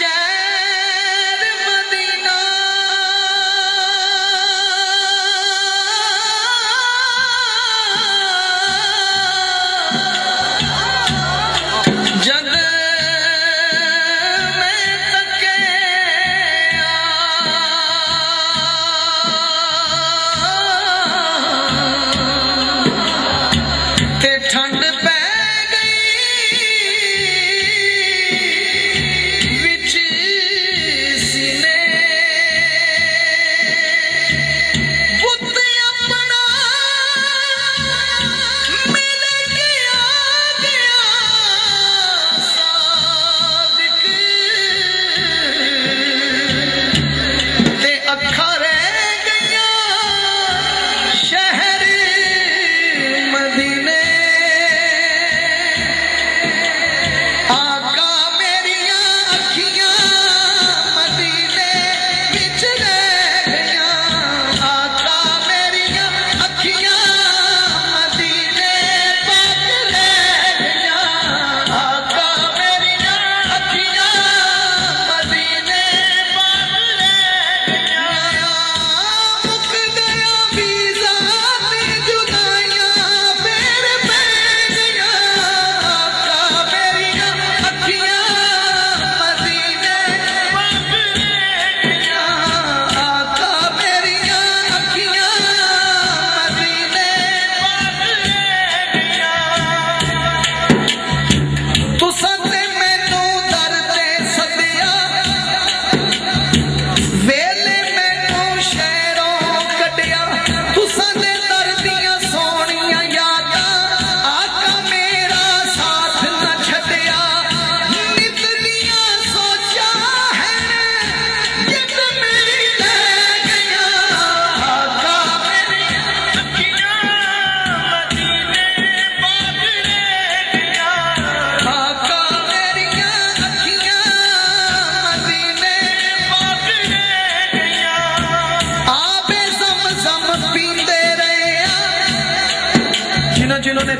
shine.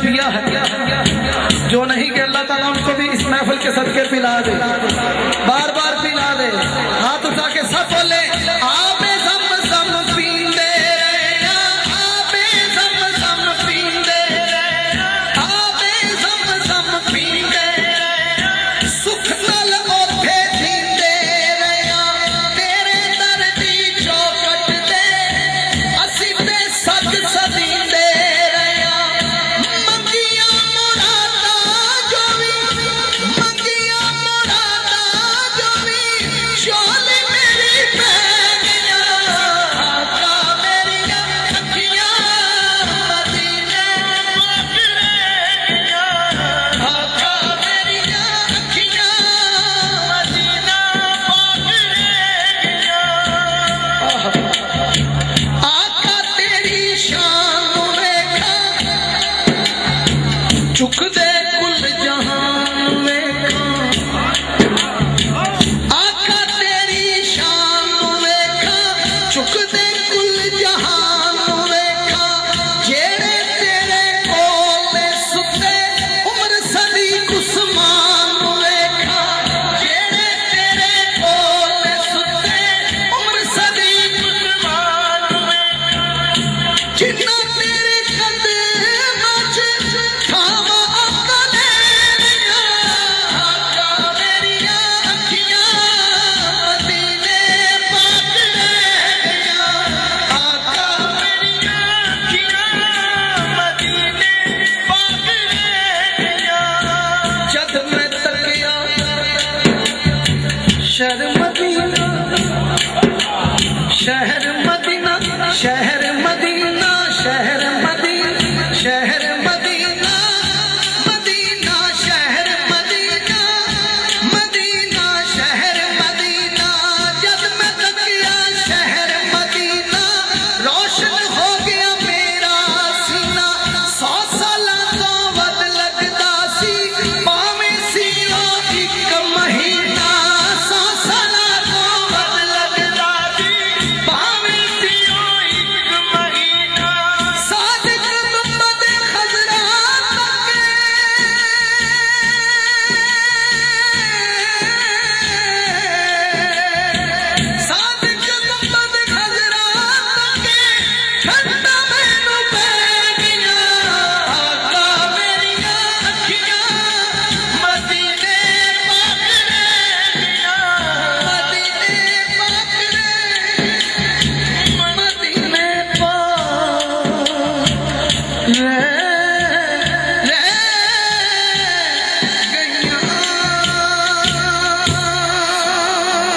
दिया है। जो नहीं के अल्लाह ताला उनको भी इस महफल के सदके पिला दे। बार बार पिला दे। हाथ उठा के सब बोले शहर আপনারা